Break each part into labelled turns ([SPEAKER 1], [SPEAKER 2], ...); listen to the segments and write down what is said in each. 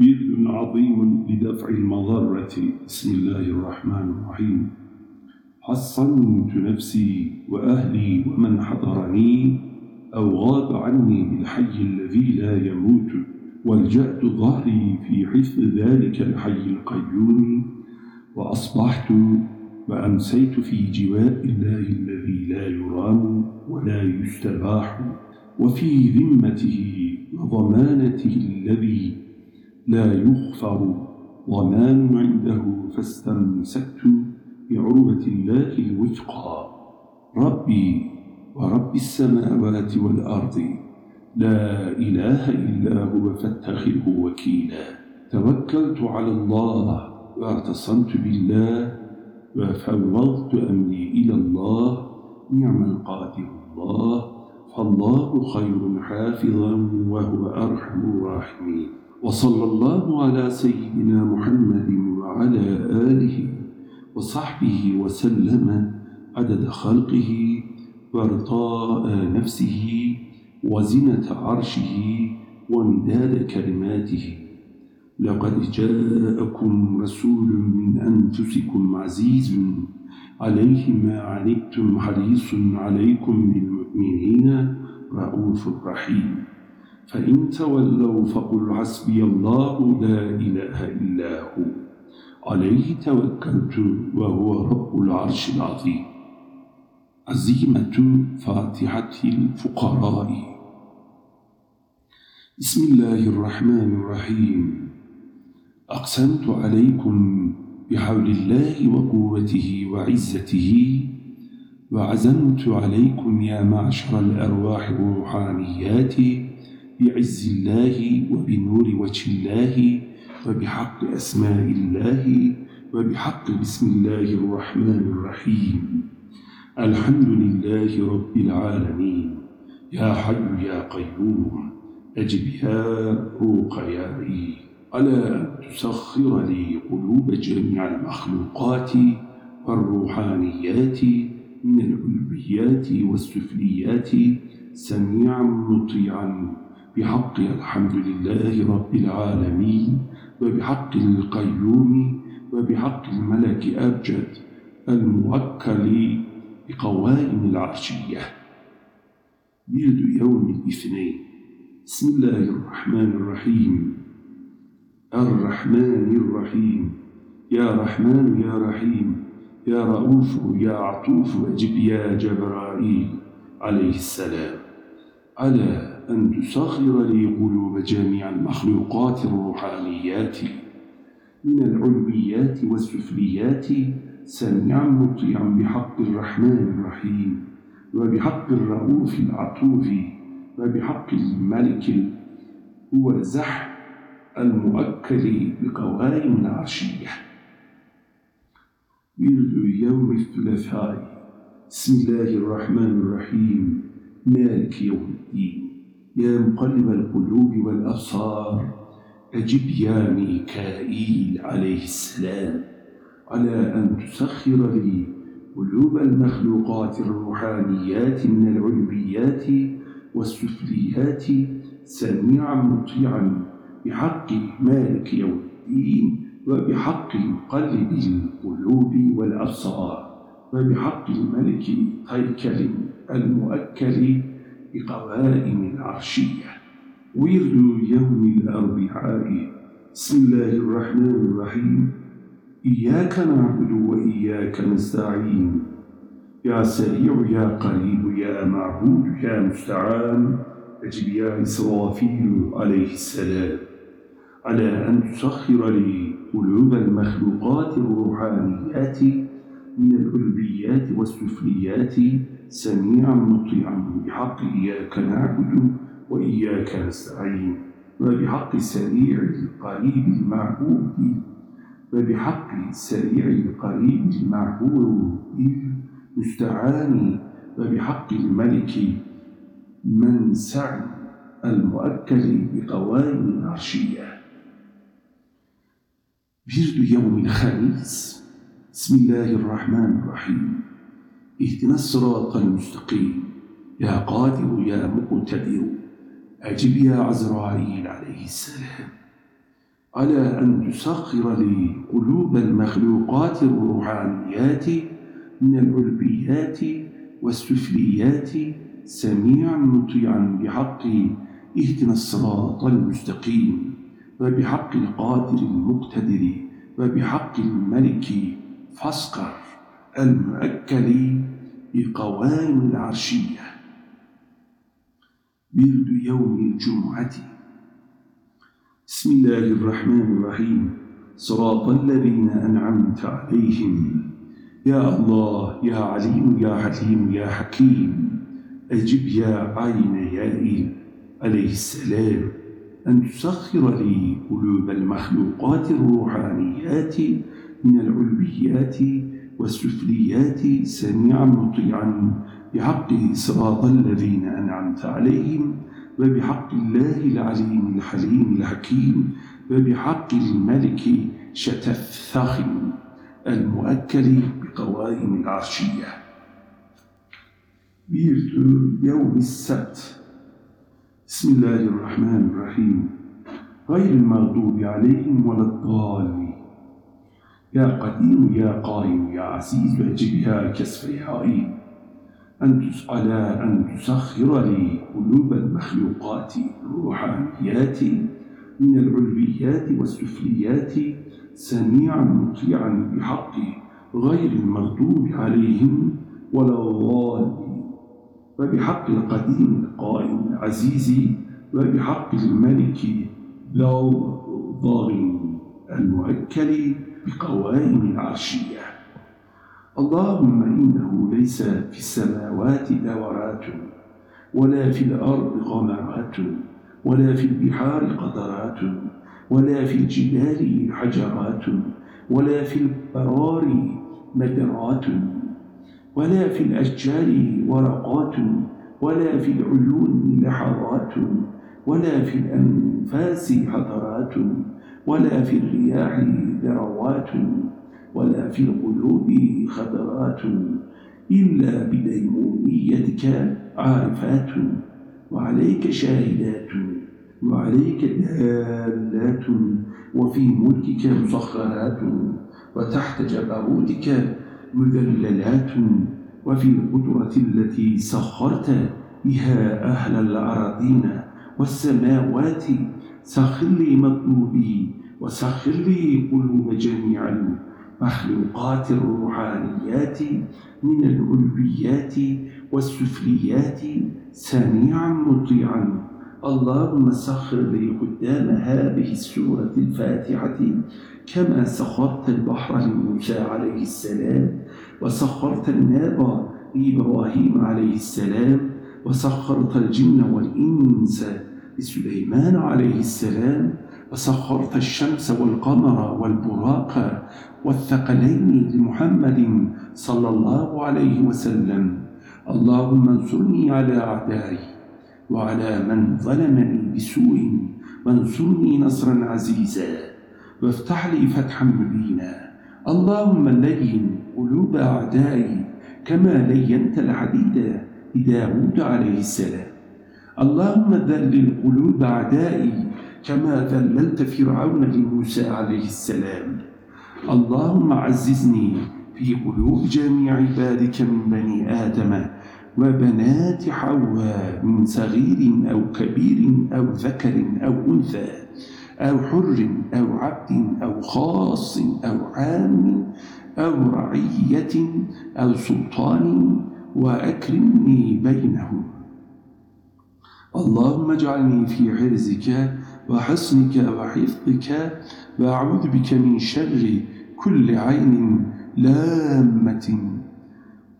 [SPEAKER 1] ورد عظيم لدفع المضرة. بسم الله الرحمن الرحيم. حصنت نفسي وأهلي ومن حضرني أو غاب عني بالحي الذي لا يموت. والجأت ظهري في حفظ ذلك الحي القيوم. وأصبحت وأمسيت في جواء الله الذي لا يرام ولا يستباح. وفي ذمته وضمانته الذي لا يغفر ضمان عنده فاستمسكت بعروة الله الوثقى. ربي ورب السماوات والأرض. لا إله إلا هو فاتخذه وكيلا. توكلت على الله واعتصمت بالله وفوضت أمري إلى الله. نعم القادر الله. فالله خير حافظا وهو أرحم الراحمين. وصلى الله على سيدنا محمد وعلى آله وصحبه وسلم عدد خلقه وارضاء نفسه وزنة عرشه ومداد كلماته. لقد جاءكم رسول من أنفسكم عزيز عليه ما عنتم حريص عليكم بالمؤمنين رؤوف رحيم. فإن تولوا فقل حسبي الله لا إله إلا هو. عليه توكلت وهو رب العرش العظيم. عزيمة فاتحة الفقراء. بسم الله الرحمن الرحيم. أقسمت عليكم بحول الله وقوته وعزته وعزمت عليكم يا معشر الأرواح الروحانيات بعز الله وبنور وجه الله وبحق أسماء الله وبحق بسم الله الرحمن الرحيم. الحمد لله رب العالمين. يا حي يا قيوم. أجب يا على أن تسخر لي قلوب جميع المخلوقات والروحانيات من العلويات والسفليات سميعا مطيعا. بحق الحمد لله رب العالمين وبحق القيوم وبحق الملك أبجد الموكل بقوائم العرشية. بيد يوم الاثنين. بسم الله الرحمن الرحيم. الرحمن الرحيم. يا رحمن يا رحيم. يا رؤوف يا عطوف أجب يا جبرائيل عليه السلام. على أن تسخر لي قلوب جميع المخلوقات الروحانيات من العلميات والسفليات سميعا مطيعا بحق الرحمن الرحيم وبحق الرؤوف العطوف وبحق الملك هو زح المؤكد بقوائم العرشية. ورد يوم الثلاثاء. بسم الله الرحمن الرحيم. مالك يوم الدين. يا مقلب القلوب والأبصار أجب يا ميكائيل عليه السلام. على أن تسخر لي قلوب المخلوقات الروحانيات من العلويات والسفليات سميعا مطيعا بحق مالك يوم الدين وبحق مقلب القلوب والأبصار وبحق الملك هيكل المؤكل بقوائم العرشية ورد يوم الأربعاء. بسم الله الرحمن الرحيم. إياك نعبد وإياك نستعين. يا سريع يا قريب يا معبود يا مستعان. أجب يا إسرافيل عليه السلام. على أن تسخر لي قلوب المخلوقات الروحانيات من العلبيات والسفليات. سميعا مطيعا. بحق إياك نعبد وإياك نستعين. وبحق السريع القريب المعبود. وبحق السريع القريب المعبود. المستعان وبحق الملك منسع المؤكد بقوائم العرشية. برد يوم الخميس. بسم الله الرحمن الرحيم. اهدنا الصراط المستقيم. يا قادر يا مقتدر. أجب يا عزرائيل عليه السلام. على أن تسخر لي قلوب المخلوقات الروحانيات من العلبيات والسفليات سميعا مطيعا بحق اهدنا الصراط المستقيم. وبحق القادر المقتدر. وبحق الملك فاسقر المؤكل بقوائم العرشية برد يوم الجمعة. بسم الله الرحمن الرحيم. صراط الذين أنعمت عليهم. يا الله يا عليم يا حليم يا حكيم. أجب يا عين يائل عليه السلام. أن تسخر لي قلوب المخلوقات الروحانيات من العلبيات والسفليات سميعا مطيعا بحق صراط الذين أنعمت عليهم وبحق الله العليم الحليم الحكيم وبحق الملك شتفثخم المؤكل بقوائم العرشية. بيرت يوم السبت بسم الله الرحمن الرحيم غير المغضوب عليهم ولا الضالين يا قديم يا قائم يا عزيز اجب يا كسف أن على أن تسخر لي قلوب المخلوقات الروحانيات من العلويات والسفليات سميعا مطيعا بحق غير المغضوب عليهم ولا الضالين. وبحق القديم القائم العزيز وبحق الملك ذو الضاغن المؤكل بقوائم العرشية اللهم إنه ليس في السماوات دورات ولا في الأرض غمرات ولا في البحار قطرات ولا في الجبال حجرات ولا في البرار مدرات ولا في الأشجار ورقات ولا في العيون لحظات ولا في الأنفاس حضرات ولا في الرياح ذروات ولا في القلوب خطرات إلا بديموميتك عارفات وعليك شاهدات وعليك دالات وفي ملكك مسخرات وتحت جبروتك مذللات وفي القدرة التي سخرت بها أهل الأراضين والسماوات سخر لي مطلوبي وسخر لي قلوب جميع المخلوقات الروحانيات من العلويات والسفليات سميعا مطيعا. اللهم سخر لي قدام هذه السورة الفاتحة كما سخرت البحر لموسى عليه السلام وسخرت النار لإبراهيم عليه السلام وسخرت الجن والإنس لسليمان عليه السلام وسخرت الشمس والقمر والبراق والثقلين لمحمد صلى الله عليه وسلم. اللهم انصرني على أعدائي وعلى من ظلمني بسوء وانصرني نصرا عزيزا وافتح لي فتحا مبينا. اللهم لين قلوب أعدائي كما لينت الحديد لداود عليه السلام. اللهم ذلل قلوب أعدائي كما ذللت فرعون لموسى عليه السلام؟ اللهم عززني في قلوب جميع عبادك من بني آدم وبنات حواء من صغير أو كبير أو ذكر أو أنثى أو حر أو عبد أو خاص أو عام أو رعية أو سلطان وأكرمني بينهم. اللهم اجعلني في حرزك وحصنك وحفظك وأعوذ بك من شر كل عين لامة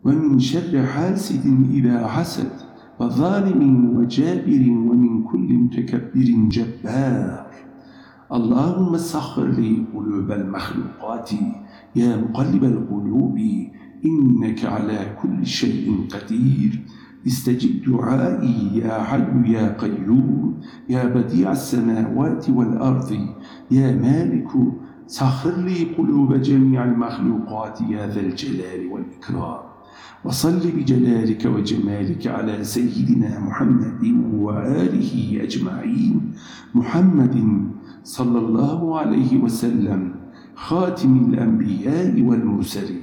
[SPEAKER 1] ومن شر حاسد إذا حسد وظالم وجابر ومن كل متكبر جبار. اللهم سخر لي قلوب المخلوقات يا مقلب القلوب إنك على كل شيء قدير. استجب دعائي يا حي يا قيوم يا بديع السماوات والأرض. يا مالك سخر لي قلوب جميع المخلوقات يا ذا الجلال والإكرام. وصل بجلالك وجمالك على سيدنا محمد وآله أجمعين. محمد صلى الله عليه وسلم خاتم الأنبياء والمرسلين.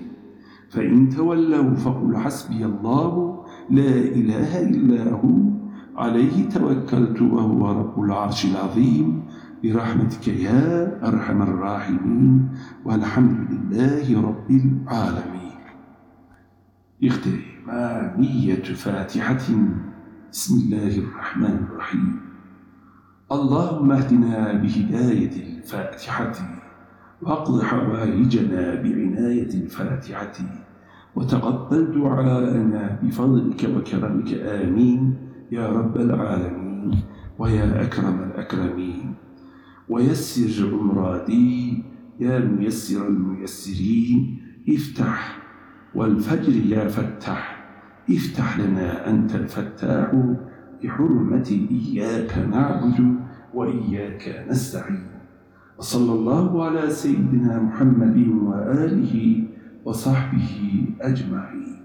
[SPEAKER 1] فإن تولوا فقل حسبي الله لا إله إلا هو. عليه توكلت وهو رب العرش العظيم. برحمتك يا أرحم الراحمين. والحمد لله رب العالمين. اختمامية فاتحة. بسم الله الرحمن الرحيم. اللهم اهدنا بهداية الفاتحة. وأقض حوائجنا بعناية الفاتحة. وتقبل دعاءنا بفضلك وكرمك آمين. يا رب العالمين ويا أكرم الأكرمين. ويسر أمرادي يا ميسر الميسرين. افتح والفجر يا فتح افتح لنا أنت الفتاح. بحرمة إياك نعبد وإياك نستعين. وصلى الله على سيدنا محمد وآله وصحبه أجمعين.